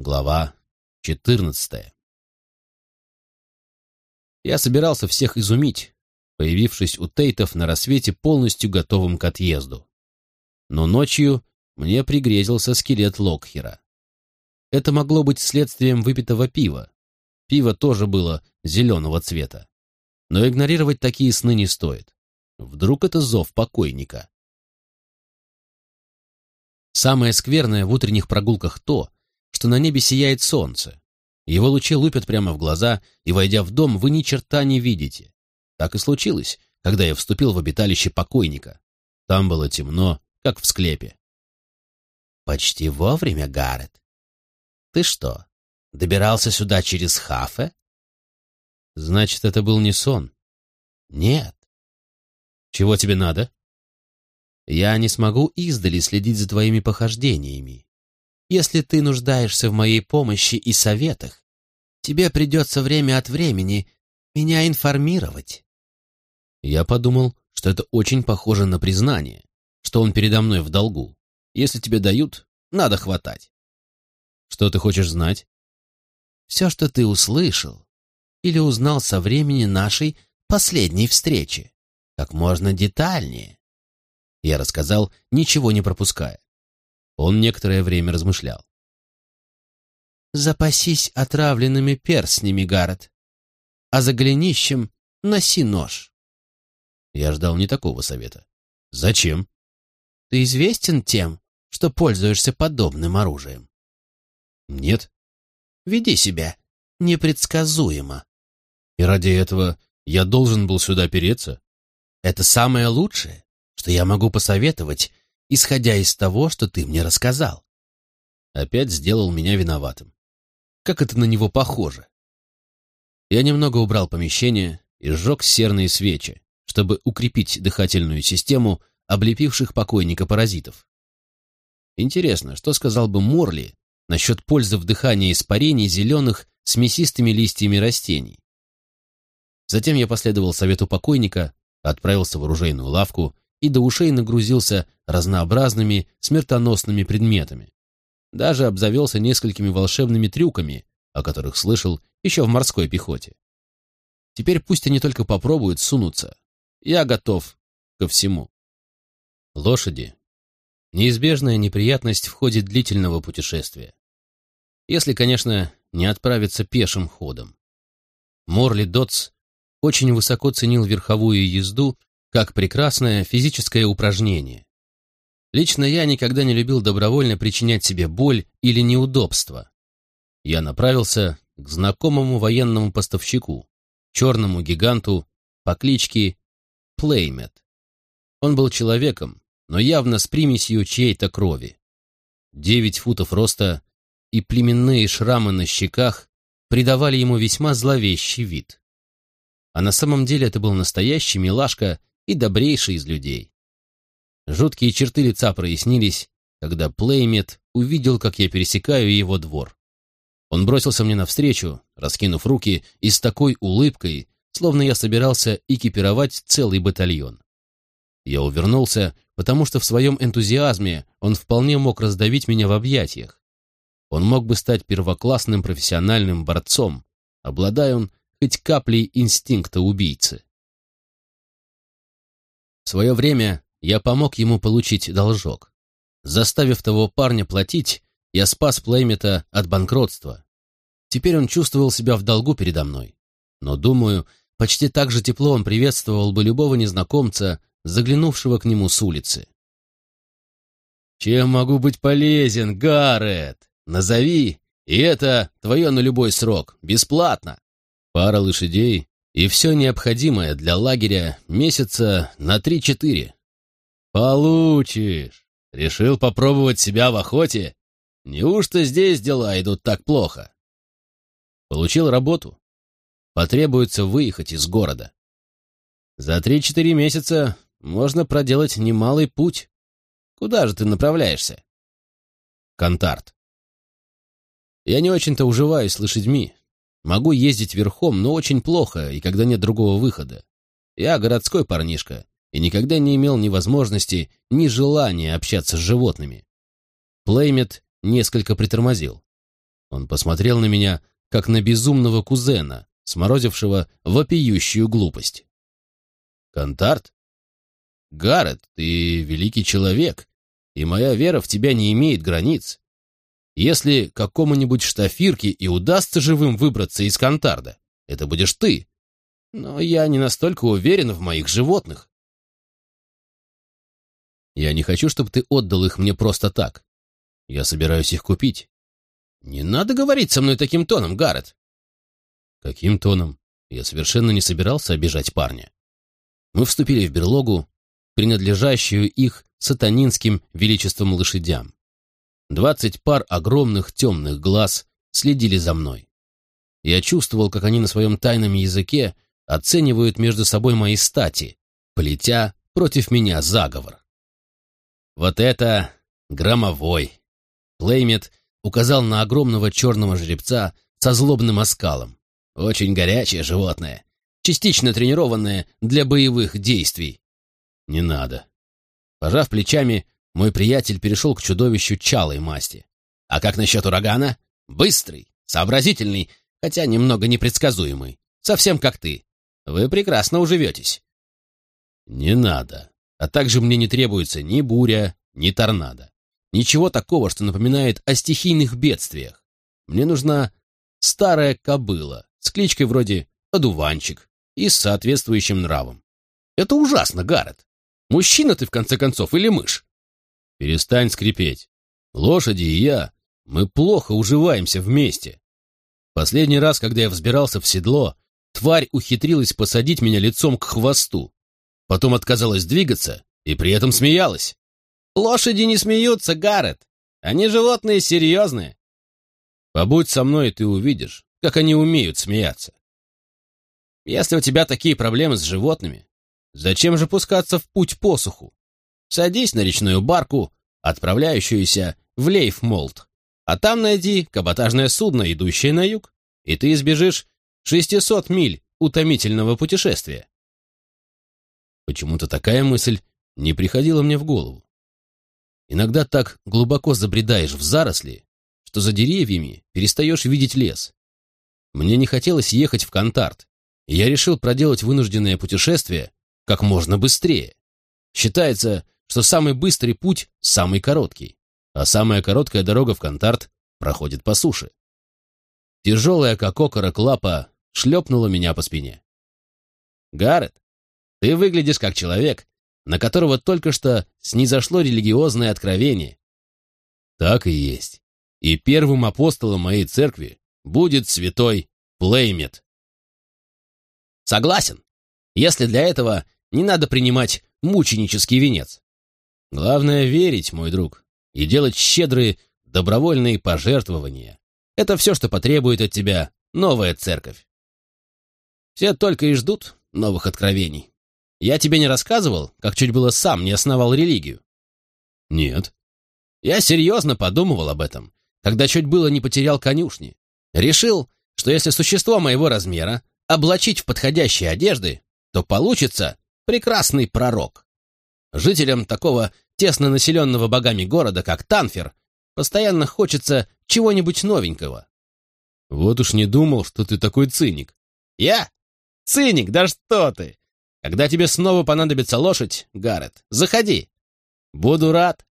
Глава 14 Я собирался всех изумить, появившись у Тейтов на рассвете полностью готовым к отъезду. Но ночью мне пригрезился скелет Локхера. Это могло быть следствием выпитого пива. Пиво тоже было зеленого цвета. Но игнорировать такие сны не стоит. Вдруг это зов покойника. Самое скверное в утренних прогулках то, что на небе сияет солнце. Его лучи лупят прямо в глаза, и, войдя в дом, вы ни черта не видите. Так и случилось, когда я вступил в обиталище покойника. Там было темно, как в склепе. «Почти вовремя, Гаррет. Ты что, добирался сюда через Хафе?» «Значит, это был не сон?» «Нет». «Чего тебе надо?» «Я не смогу издали следить за твоими похождениями. Если ты нуждаешься в моей помощи и советах, тебе придется время от времени меня информировать. Я подумал, что это очень похоже на признание, что он передо мной в долгу. Если тебе дают, надо хватать. Что ты хочешь знать? Все, что ты услышал или узнал со времени нашей последней встречи, как можно детальнее. Я рассказал, ничего не пропуская. Он некоторое время размышлял. «Запасись отравленными перстнями, Гаррет, а за голенищем носи нож». Я ждал не такого совета. «Зачем?» «Ты известен тем, что пользуешься подобным оружием?» «Нет». «Веди себя непредсказуемо». «И ради этого я должен был сюда переться?» «Это самое лучшее, что я могу посоветовать исходя из того, что ты мне рассказал. Опять сделал меня виноватым. Как это на него похоже? Я немного убрал помещение и сжег серные свечи, чтобы укрепить дыхательную систему облепивших покойника паразитов. Интересно, что сказал бы Морли насчет пользы вдыхания испарений зеленых с мясистыми листьями растений? Затем я последовал совету покойника, отправился в оружейную лавку и до ушей нагрузился разнообразными смертоносными предметами. Даже обзавелся несколькими волшебными трюками, о которых слышал еще в морской пехоте. Теперь пусть они только попробуют сунуться. Я готов ко всему. Лошади — неизбежная неприятность в ходе длительного путешествия. Если, конечно, не отправиться пешим ходом. Морли Дотс очень высоко ценил верховую езду как прекрасное физическое упражнение. Лично я никогда не любил добровольно причинять себе боль или неудобства. Я направился к знакомому военному поставщику, черному гиганту по кличке Плеймет. Он был человеком, но явно с примесью чьей-то крови. Девять футов роста и племенные шрамы на щеках придавали ему весьма зловещий вид. А на самом деле это был настоящий милашка и добрейший из людей. Жуткие черты лица прояснились, когда Плеймет увидел, как я пересекаю его двор. Он бросился мне навстречу, раскинув руки, и с такой улыбкой, словно я собирался экипировать целый батальон. Я увернулся, потому что в своем энтузиазме он вполне мог раздавить меня в объятиях. Он мог бы стать первоклассным профессиональным борцом, обладая он хоть каплей инстинкта убийцы. Свое время я помог ему получить должок. Заставив того парня платить, я спас Плеймета от банкротства. Теперь он чувствовал себя в долгу передо мной. Но, думаю, почти так же тепло он приветствовал бы любого незнакомца, заглянувшего к нему с улицы. «Чем могу быть полезен, Гаррет? Назови, и это твое на любой срок, бесплатно. Пара лошадей и все необходимое для лагеря месяца на три-четыре. Получишь. Решил попробовать себя в охоте? Неужто здесь дела идут так плохо? Получил работу. Потребуется выехать из города. За три-четыре месяца можно проделать немалый путь. Куда же ты направляешься? Контарт. Я не очень-то уживаюсь с лошадьми, Могу ездить верхом, но очень плохо, и когда нет другого выхода. Я городской парнишка, и никогда не имел ни возможности, ни желания общаться с животными. Плеймет несколько притормозил. Он посмотрел на меня, как на безумного кузена, сморозившего вопиющую глупость. «Контарт? Гаррет, ты великий человек, и моя вера в тебя не имеет границ. Если какому-нибудь штафирке и удастся живым выбраться из Контарда, это будешь ты. Но я не настолько уверен в моих животных. Я не хочу, чтобы ты отдал их мне просто так. Я собираюсь их купить. Не надо говорить со мной таким тоном, Гаррет. Каким тоном? Я совершенно не собирался обижать парня. Мы вступили в берлогу, принадлежащую их сатанинским величеством лошадям. Двадцать пар огромных темных глаз следили за мной. Я чувствовал, как они на своем тайном языке оценивают между собой мои стати, полетя против меня заговор. Вот это громовой. Плеймет указал на огромного черного жеребца со злобным оскалом. Очень горячее животное, частично тренированное для боевых действий. Не надо. Пожав плечами, мой приятель перешел к чудовищу чалой масти. А как насчет урагана? Быстрый, сообразительный, хотя немного непредсказуемый. Совсем как ты. Вы прекрасно уживетесь. Не надо. А также мне не требуется ни буря, ни торнадо. Ничего такого, что напоминает о стихийных бедствиях. Мне нужна старая кобыла с кличкой вроде «Одуванчик» и с соответствующим нравом. Это ужасно, Гаррет. Мужчина ты, в конце концов, или мышь? Перестань скрипеть. Лошади и я, мы плохо уживаемся вместе. Последний раз, когда я взбирался в седло, тварь ухитрилась посадить меня лицом к хвосту. Потом отказалась двигаться и при этом смеялась. Лошади не смеются, Гаррет. Они животные серьезные. Побудь со мной, и ты увидишь, как они умеют смеяться. Если у тебя такие проблемы с животными, зачем же пускаться в путь посуху? Садись на речную барку, отправляющуюся в Лейфмолт, а там найди каботажное судно, идущее на юг, и ты избежишь 600 миль утомительного путешествия. Почему-то такая мысль не приходила мне в голову. Иногда так глубоко забредаешь в заросли, что за деревьями перестаешь видеть лес. Мне не хотелось ехать в Контарт, и я решил проделать вынужденное путешествие как можно быстрее. Считается, что самый быстрый путь – самый короткий, а самая короткая дорога в Контарт проходит по суше. Тяжелая, как окорок лапа, шлепнула меня по спине. «Гаррет, ты выглядишь как человек, на которого только что снизошло религиозное откровение. Так и есть. И первым апостолом моей церкви будет святой Плеймет. Согласен, если для этого не надо принимать мученический венец. Главное верить, мой друг, и делать щедрые добровольные пожертвования. Это все, что потребует от тебя новая церковь. Все только и ждут новых откровений. Я тебе не рассказывал, как чуть было сам не основал религию? Нет. Я серьезно подумывал об этом, когда чуть было не потерял конюшни. Решил, что если существо моего размера облачить в подходящие одежды, то получится прекрасный пророк. Жителям такого тесно населенного богами города, как Танфер, постоянно хочется чего-нибудь новенького. Вот уж не думал, что ты такой циник. Я? Циник, да что ты! Когда тебе снова понадобится лошадь, Гаррет, заходи. Буду рад.